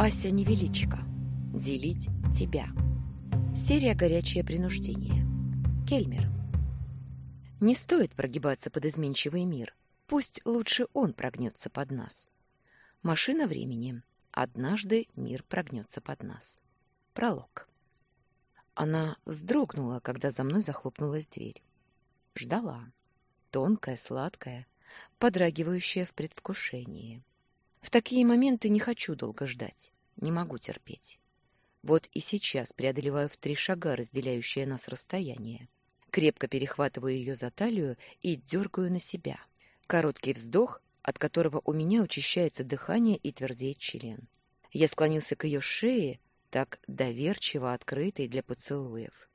Ася Невеличко. Делить тебя. Серия «Горячее принуждение». Кельмер. Не стоит прогибаться под изменчивый мир. Пусть лучше он прогнется под нас. Машина времени. Однажды мир прогнется под нас. Пролог. Она вздрогнула, когда за мной захлопнулась дверь. Ждала. Тонкая, сладкая, подрагивающая в предвкушении. В такие моменты не хочу долго ждать, не могу терпеть. Вот и сейчас преодолеваю в три шага разделяющее нас расстояние. Крепко перехватываю ее за талию и дергаю на себя. Короткий вздох, от которого у меня учащается дыхание и твердеет член. Я склонился к ее шее, так доверчиво открытой для поцелуев,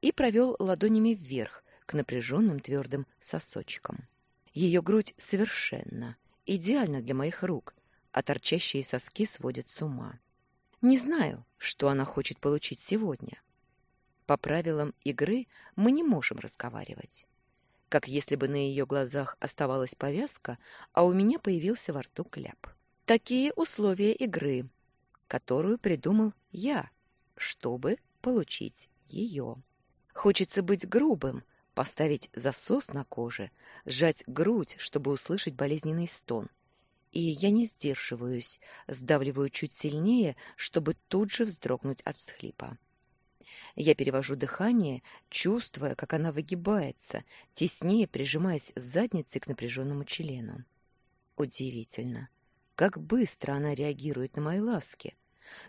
и провел ладонями вверх к напряженным твердым сосочкам. Ее грудь совершенно, идеально для моих рук, а торчащие соски сводят с ума. Не знаю, что она хочет получить сегодня. По правилам игры мы не можем разговаривать. Как если бы на ее глазах оставалась повязка, а у меня появился во рту кляп. Такие условия игры, которую придумал я, чтобы получить ее. Хочется быть грубым, поставить засос на коже, сжать грудь, чтобы услышать болезненный стон — и я не сдерживаюсь, сдавливаю чуть сильнее, чтобы тут же вздрогнуть от всхлипа. Я перевожу дыхание, чувствуя, как она выгибается, теснее прижимаясь задницей к напряженному члену. Удивительно, как быстро она реагирует на мои ласки,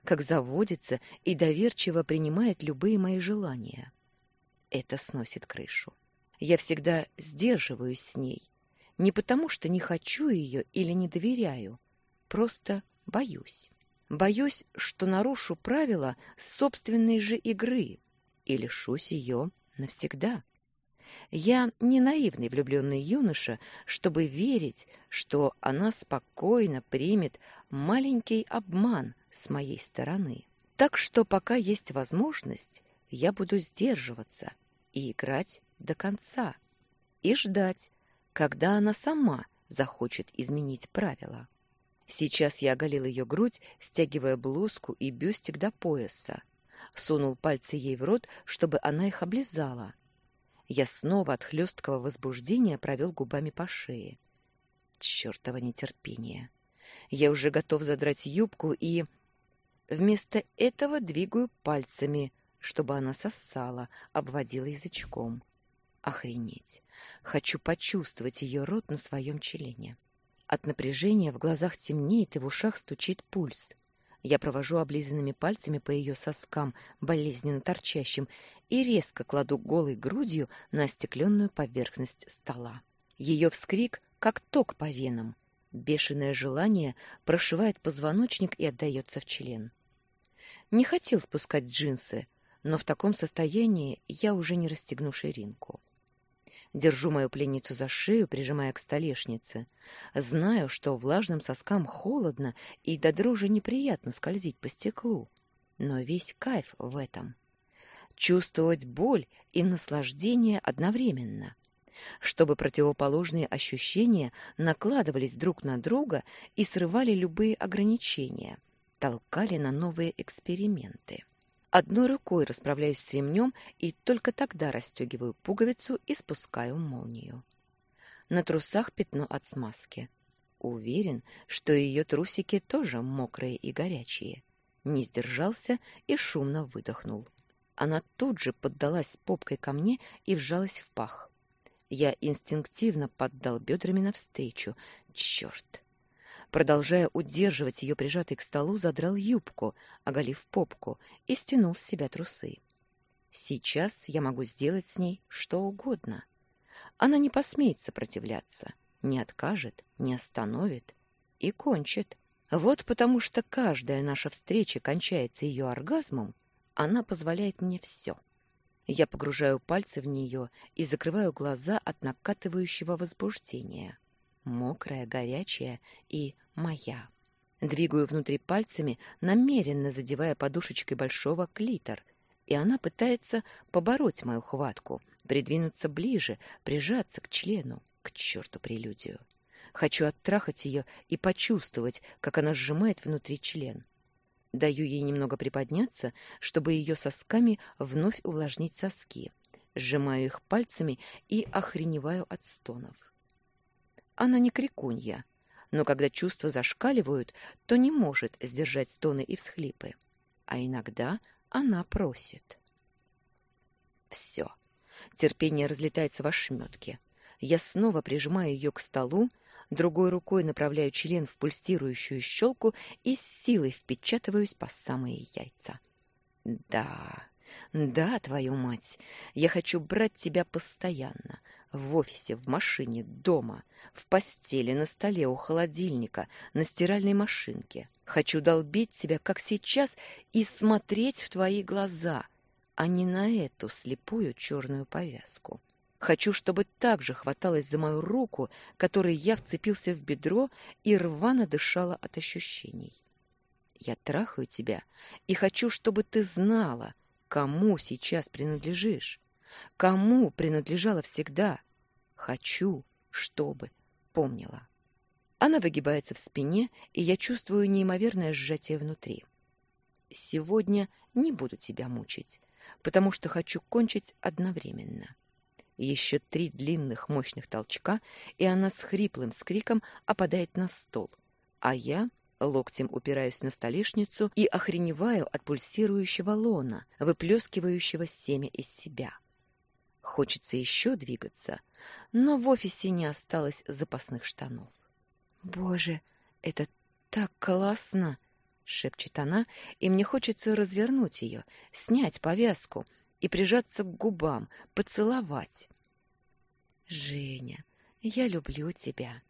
как заводится и доверчиво принимает любые мои желания. Это сносит крышу. Я всегда сдерживаюсь с ней, не потому, что не хочу ее или не доверяю, просто боюсь. Боюсь, что нарушу правила собственной же игры и лишусь ее навсегда. Я не наивный влюбленный юноша, чтобы верить, что она спокойно примет маленький обман с моей стороны. Так что пока есть возможность, я буду сдерживаться и играть до конца и ждать, когда она сама захочет изменить правила. Сейчас я оголил ее грудь, стягивая блузку и бюстик до пояса. Сунул пальцы ей в рот, чтобы она их облизала. Я снова от хлесткого возбуждения провел губами по шее. Чёртово нетерпение. Я уже готов задрать юбку и... Вместо этого двигаю пальцами, чтобы она сосала, обводила язычком. Охренеть. Хочу почувствовать ее рот на своем члене. От напряжения в глазах темнеет и в ушах стучит пульс. Я провожу облизанными пальцами по ее соскам, болезненно торчащим, и резко кладу голой грудью на остекленную поверхность стола. Ее вскрик, как ток по венам. Бешеное желание прошивает позвоночник и отдается в член. Не хотел спускать джинсы, но в таком состоянии я уже не расстегну ширинку. Держу мою пленницу за шею, прижимая к столешнице. Знаю, что влажным соскам холодно и до дрожи неприятно скользить по стеклу. Но весь кайф в этом. Чувствовать боль и наслаждение одновременно. Чтобы противоположные ощущения накладывались друг на друга и срывали любые ограничения, толкали на новые эксперименты. Одной рукой расправляюсь с ремнем и только тогда расстегиваю пуговицу и спускаю молнию. На трусах пятно от смазки. Уверен, что ее трусики тоже мокрые и горячие. Не сдержался и шумно выдохнул. Она тут же поддалась попкой ко мне и вжалась в пах. Я инстинктивно поддал бедрами навстречу. Черт! Продолжая удерживать ее прижатой к столу, задрал юбку, оголив попку, и стянул с себя трусы. Сейчас я могу сделать с ней что угодно. Она не посмеет сопротивляться, не откажет, не остановит и кончит. Вот потому что каждая наша встреча кончается ее оргазмом, она позволяет мне все. Я погружаю пальцы в нее и закрываю глаза от накатывающего возбуждения мокрая, горячая и моя. Двигаю внутри пальцами, намеренно задевая подушечкой большого клитор, и она пытается побороть мою хватку, придвинуться ближе, прижаться к члену, к черту прелюдию. Хочу оттрахать ее и почувствовать, как она сжимает внутри член. Даю ей немного приподняться, чтобы ее сосками вновь увлажнить соски. Сжимаю их пальцами и охреневаю от стонов. Она не крикунья, но когда чувства зашкаливают, то не может сдержать стоны и всхлипы. А иногда она просит. Все. Терпение разлетается в ошметке. Я снова прижимаю ее к столу, другой рукой направляю член в пульсирующую щелку и с силой впечатываюсь по самые яйца. Да, да, твою мать, я хочу брать тебя постоянно. В офисе, в машине, дома, в постели, на столе, у холодильника, на стиральной машинке. Хочу долбить тебя, как сейчас, и смотреть в твои глаза, а не на эту слепую черную повязку. Хочу, чтобы так же хваталась за мою руку, которой я вцепился в бедро и рвано дышала от ощущений. Я трахаю тебя и хочу, чтобы ты знала, кому сейчас принадлежишь, кому принадлежала всегда. Хочу, чтобы помнила. Она выгибается в спине, и я чувствую неимоверное сжатие внутри. Сегодня не буду тебя мучить, потому что хочу кончить одновременно. Еще три длинных мощных толчка, и она с хриплым скриком опадает на стол, а я локтем упираюсь на столешницу и охреневаю от пульсирующего лона, выплескивающего семя из себя. Хочется еще двигаться, но в офисе не осталось запасных штанов. «Боже, это так классно!» — шепчет она, и мне хочется развернуть ее, снять повязку — и прижаться к губам, поцеловать. Женя, я люблю тебя.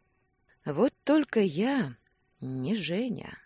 Вот только я не Женя.